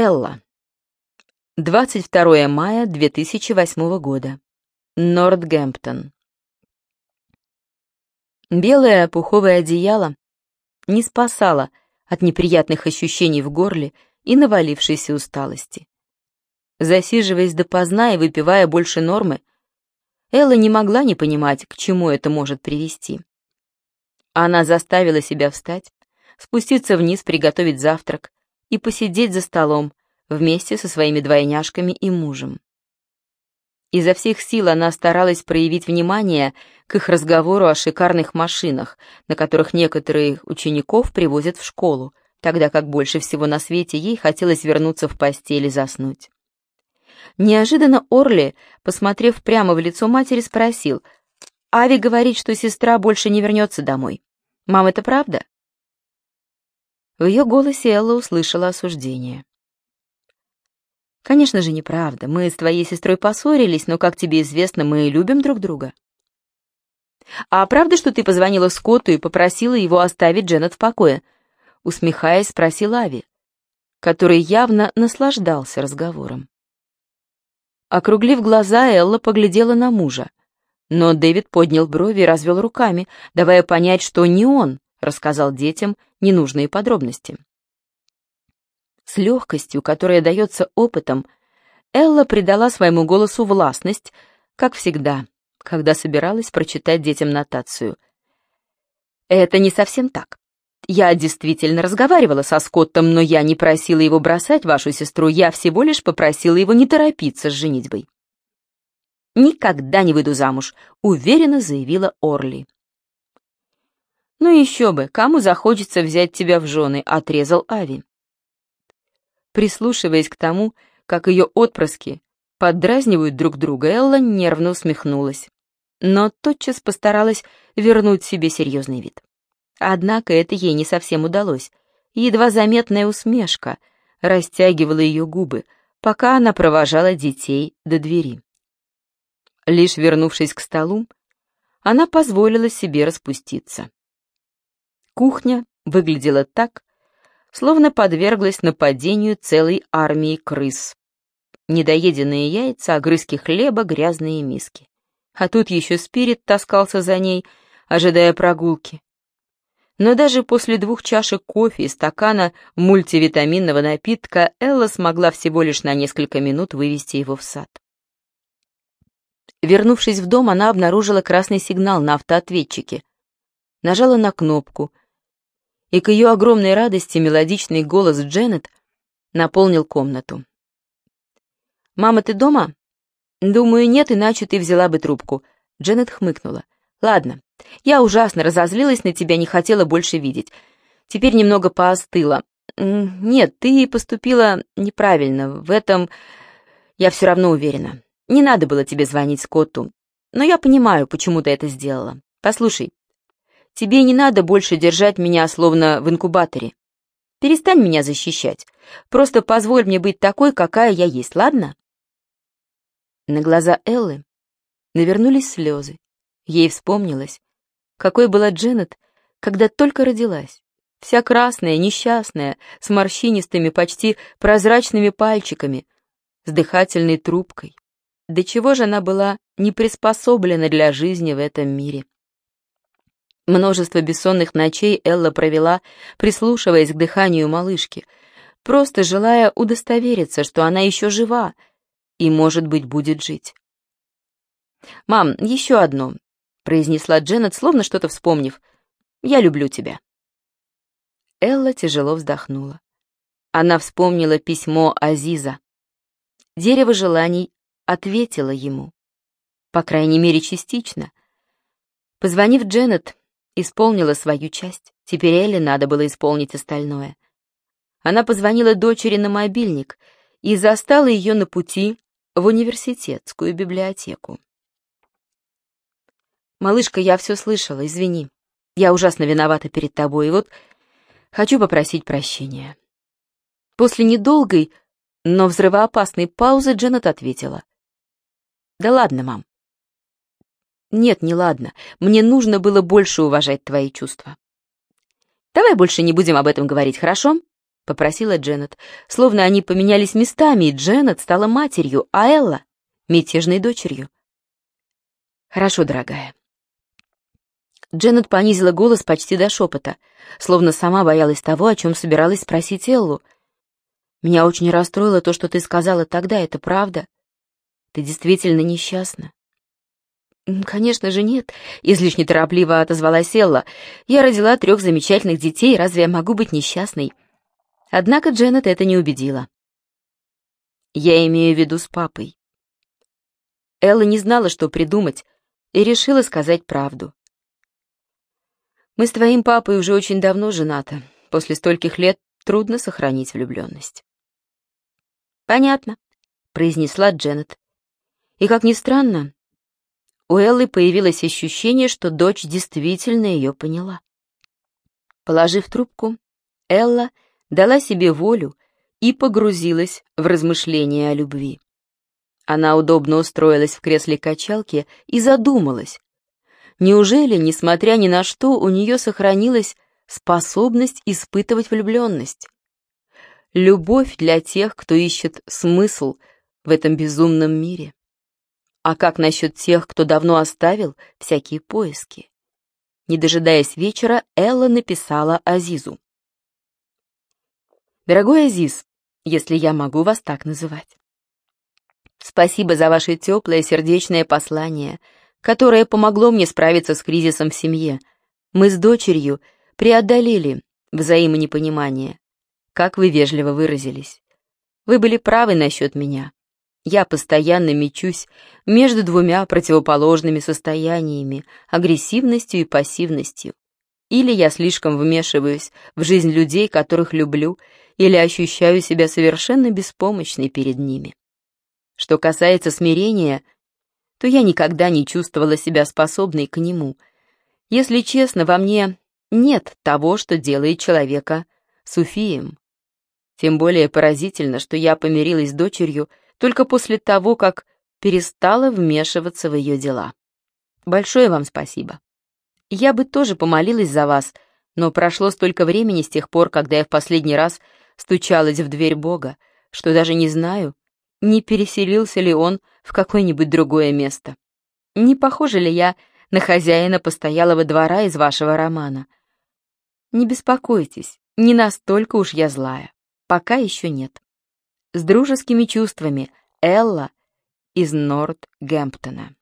Элла. 22 мая 2008 года. Нортгемптон. Белое пуховое одеяло не спасало от неприятных ощущений в горле и навалившейся усталости. Засиживаясь допоздна и выпивая больше нормы, Элла не могла не понимать, к чему это может привести. Она заставила себя встать, спуститься вниз, приготовить завтрак и посидеть за столом вместе со своими двойняшками и мужем. Изо всех сил она старалась проявить внимание к их разговору о шикарных машинах, на которых некоторые учеников привозят в школу, тогда как больше всего на свете ей хотелось вернуться в постель и заснуть. Неожиданно Орли, посмотрев прямо в лицо матери, спросил, «Ави говорит, что сестра больше не вернется домой. Мам, это правда?» В ее голосе Элла услышала осуждение. «Конечно же, неправда. Мы с твоей сестрой поссорились, но, как тебе известно, мы любим друг друга». «А правда, что ты позвонила Скотту и попросила его оставить Дженнет в покое?» Усмехаясь, спросил Ави, который явно наслаждался разговором. Округлив глаза, Элла поглядела на мужа. Но Дэвид поднял брови и развел руками, давая понять, что не он рассказал детям ненужные подробности. С легкостью, которая дается опытом, Элла придала своему голосу властность, как всегда, когда собиралась прочитать детям нотацию. «Это не совсем так. Я действительно разговаривала со Скоттом, но я не просила его бросать вашу сестру, я всего лишь попросила его не торопиться с женитьбой». «Никогда не выйду замуж», — уверенно заявила Орли. «Ну еще бы, кому захочется взять тебя в жены?» — отрезал Ави. Прислушиваясь к тому, как ее отпрыски поддразнивают друг друга, Элла нервно усмехнулась, но тотчас постаралась вернуть себе серьезный вид. Однако это ей не совсем удалось. Едва заметная усмешка растягивала ее губы, пока она провожала детей до двери. Лишь вернувшись к столу, она позволила себе распуститься. Кухня выглядела так, словно подверглась нападению целой армии крыс. Недоеденные яйца, огрызки хлеба, грязные миски. А тут еще Спирит таскался за ней, ожидая прогулки. Но даже после двух чашек кофе и стакана мультивитаминного напитка Элла смогла всего лишь на несколько минут вывести его в сад. Вернувшись в дом, она обнаружила красный сигнал на автоответчике. Нажала на кнопку — и к ее огромной радости мелодичный голос Дженнет наполнил комнату. «Мама, ты дома?» «Думаю, нет, иначе ты взяла бы трубку». Дженнет хмыкнула. «Ладно, я ужасно разозлилась на тебя, не хотела больше видеть. Теперь немного поостыла. Нет, ты поступила неправильно, в этом я все равно уверена. Не надо было тебе звонить Скотту, но я понимаю, почему ты это сделала. Послушай, Тебе не надо больше держать меня словно в инкубаторе. Перестань меня защищать. Просто позволь мне быть такой, какая я есть, ладно?» На глаза Эллы навернулись слезы. Ей вспомнилось, какой была Дженнет, когда только родилась. Вся красная, несчастная, с морщинистыми, почти прозрачными пальчиками, с дыхательной трубкой. До чего же она была не приспособлена для жизни в этом мире? Множество бессонных ночей Элла провела, прислушиваясь к дыханию малышки, просто желая удостовериться, что она еще жива и, может быть, будет жить. «Мам, еще одно», — произнесла Дженнет, словно что-то вспомнив. «Я люблю тебя». Элла тяжело вздохнула. Она вспомнила письмо Азиза. Дерево желаний ответило ему. По крайней мере, частично. Позвонив Дженнет, исполнила свою часть. Теперь Элли надо было исполнить остальное. Она позвонила дочери на мобильник и застала ее на пути в университетскую библиотеку. «Малышка, я все слышала, извини. Я ужасно виновата перед тобой, и вот хочу попросить прощения». После недолгой, но взрывоопасной паузы Дженнет ответила. «Да ладно, мам. Нет, не ладно. Мне нужно было больше уважать твои чувства. Давай больше не будем об этом говорить, хорошо? попросила Дженнет, словно они поменялись местами, и Дженнет стала матерью, а Элла — мятежной дочерью. «Хорошо, дорогая». Дженнет понизила голос почти до шепота, словно сама боялась того, о чем собиралась спросить Эллу. «Меня очень расстроило то, что ты сказала тогда, это правда? Ты действительно несчастна?» «Конечно же нет», — излишне торопливо отозвалась Элла. «Я родила трех замечательных детей, разве я могу быть несчастной?» Однако Дженнет это не убедила. «Я имею в виду с папой». Элла не знала, что придумать, и решила сказать правду. «Мы с твоим папой уже очень давно женаты. После стольких лет трудно сохранить влюбленность». «Понятно», — произнесла Дженнет. И, как ни странно, у Эллы появилось ощущение, что дочь действительно ее поняла. Положив трубку, Элла дала себе волю и погрузилась в размышления о любви. Она удобно устроилась в кресле качалки и задумалась. Неужели, несмотря ни на что, у нее сохранилась способность испытывать влюбленность? Любовь для тех, кто ищет смысл в этом безумном мире. А как насчет тех, кто давно оставил всякие поиски? Не дожидаясь вечера, Элла написала Азизу. «Дорогой Азиз, если я могу вас так называть. Спасибо за ваше теплое сердечное послание, которое помогло мне справиться с кризисом в семье. Мы с дочерью преодолели взаимонепонимание, как вы вежливо выразились. Вы были правы насчет меня. Я постоянно мечусь между двумя противоположными состояниями, агрессивностью и пассивностью. Или я слишком вмешиваюсь в жизнь людей, которых люблю, или ощущаю себя совершенно беспомощной перед ними. Что касается смирения, то я никогда не чувствовала себя способной к нему. Если честно, во мне нет того, что делает человека суфием. Тем более поразительно, что я помирилась с дочерью, только после того, как перестала вмешиваться в ее дела. Большое вам спасибо. Я бы тоже помолилась за вас, но прошло столько времени с тех пор, когда я в последний раз стучалась в дверь Бога, что даже не знаю, не переселился ли он в какое-нибудь другое место. Не похожа ли я на хозяина постоялого двора из вашего романа? Не беспокойтесь, не настолько уж я злая. Пока еще нет с дружескими чувствами Элла из Нортгемптона.